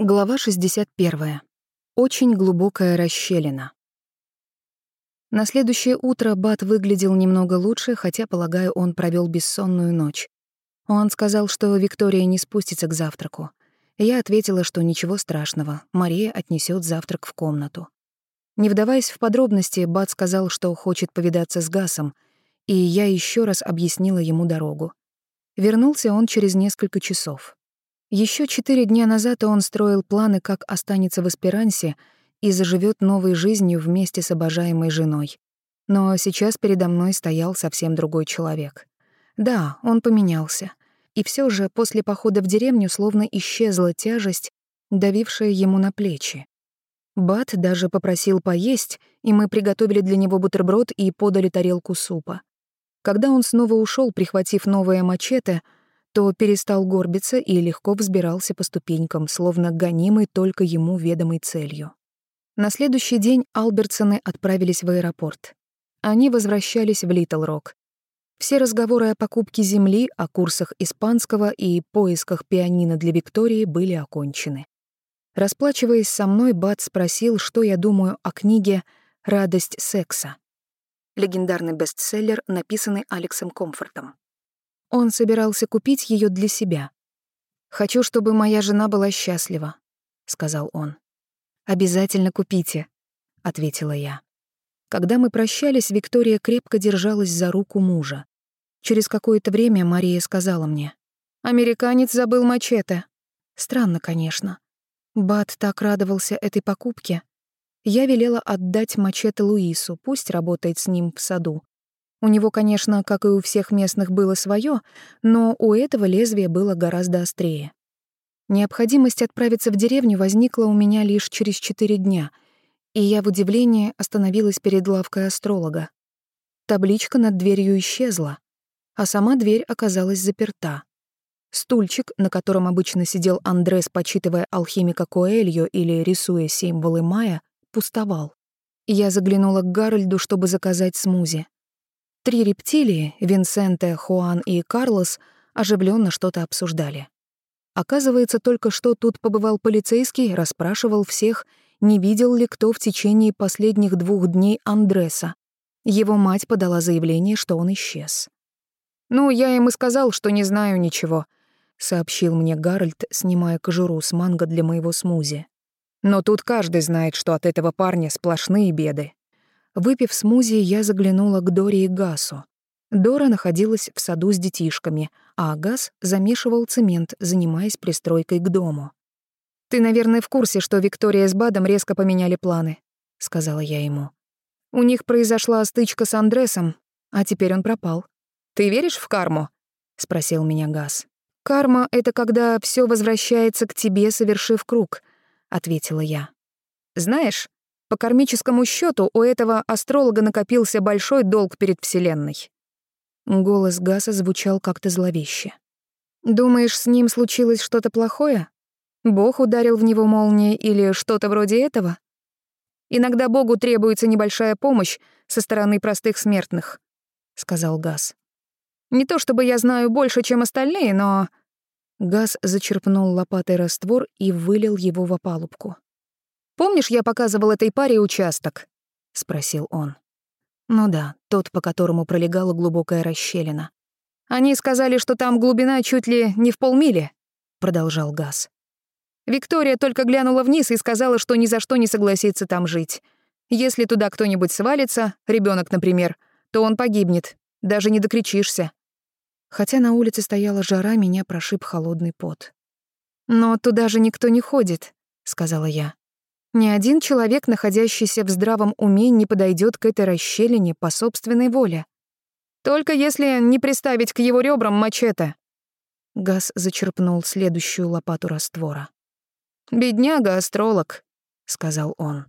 Глава 61. Очень глубокая расщелина. На следующее утро Бат выглядел немного лучше, хотя, полагаю, он провел бессонную ночь. Он сказал, что Виктория не спустится к завтраку. Я ответила, что ничего страшного, Мария отнесет завтрак в комнату. Не вдаваясь в подробности, Бат сказал, что хочет повидаться с Гасом, и я еще раз объяснила ему дорогу. Вернулся он через несколько часов. Еще четыре дня назад он строил планы, как останется в Эсперансе и заживет новой жизнью вместе с обожаемой женой. Но сейчас передо мной стоял совсем другой человек. Да, он поменялся. И все же после похода в деревню словно исчезла тяжесть, давившая ему на плечи. Бат даже попросил поесть, и мы приготовили для него бутерброд и подали тарелку супа. Когда он снова ушел, прихватив новое мачете — то перестал горбиться и легко взбирался по ступенькам, словно гонимый только ему ведомой целью. На следующий день Албертсоны отправились в аэропорт. Они возвращались в Литл-Рок. Все разговоры о покупке земли, о курсах испанского и поисках пианино для Виктории были окончены. Расплачиваясь со мной, Бат спросил, что я думаю о книге «Радость секса». Легендарный бестселлер, написанный Алексом Комфортом. Он собирался купить ее для себя. «Хочу, чтобы моя жена была счастлива», — сказал он. «Обязательно купите», — ответила я. Когда мы прощались, Виктория крепко держалась за руку мужа. Через какое-то время Мария сказала мне. «Американец забыл мачете». Странно, конечно. Бат так радовался этой покупке. Я велела отдать мачете Луису, пусть работает с ним в саду. У него, конечно, как и у всех местных, было свое, но у этого лезвие было гораздо острее. Необходимость отправиться в деревню возникла у меня лишь через четыре дня, и я в удивлении остановилась перед лавкой астролога. Табличка над дверью исчезла, а сама дверь оказалась заперта. Стульчик, на котором обычно сидел Андрес, почитывая алхимика Коэльо или рисуя символы майя, пустовал. Я заглянула к Гарольду, чтобы заказать смузи. Три рептилии, Винсенте, Хуан и Карлос, оживленно что-то обсуждали. Оказывается, только что тут побывал полицейский, расспрашивал всех, не видел ли кто в течение последних двух дней Андреса. Его мать подала заявление, что он исчез. «Ну, я им и сказал, что не знаю ничего», — сообщил мне Гарольд, снимая кожуру с манго для моего смузи. «Но тут каждый знает, что от этого парня сплошные беды». Выпив смузи, я заглянула к Доре и Гасу. Дора находилась в саду с детишками, а Гас замешивал цемент, занимаясь пристройкой к дому. «Ты, наверное, в курсе, что Виктория с Бадом резко поменяли планы», — сказала я ему. «У них произошла стычка с Андресом, а теперь он пропал. Ты веришь в карму?» — спросил меня Гас. «Карма — это когда все возвращается к тебе, совершив круг», — ответила я. «Знаешь, по кармическому счету у этого астролога накопился большой долг перед Вселенной. Голос Гаса звучал как-то зловеще. «Думаешь, с ним случилось что-то плохое? Бог ударил в него молнией или что-то вроде этого? Иногда Богу требуется небольшая помощь со стороны простых смертных», — сказал Гас. «Не то чтобы я знаю больше, чем остальные, но...» Газ зачерпнул лопатой раствор и вылил его в опалубку. Помнишь, я показывал этой паре участок?» — спросил он. Ну да, тот, по которому пролегала глубокая расщелина. «Они сказали, что там глубина чуть ли не в полмили», — продолжал Газ. Виктория только глянула вниз и сказала, что ни за что не согласится там жить. Если туда кто-нибудь свалится, ребенок, например, то он погибнет, даже не докричишься. Хотя на улице стояла жара, меня прошиб холодный пот. «Но туда же никто не ходит», — сказала я. Ни один человек, находящийся в здравом уме, не подойдет к этой расщелине по собственной воле. Только если не приставить к его ребрам мачете. Газ зачерпнул следующую лопату раствора. «Бедняга, астролог», — сказал он.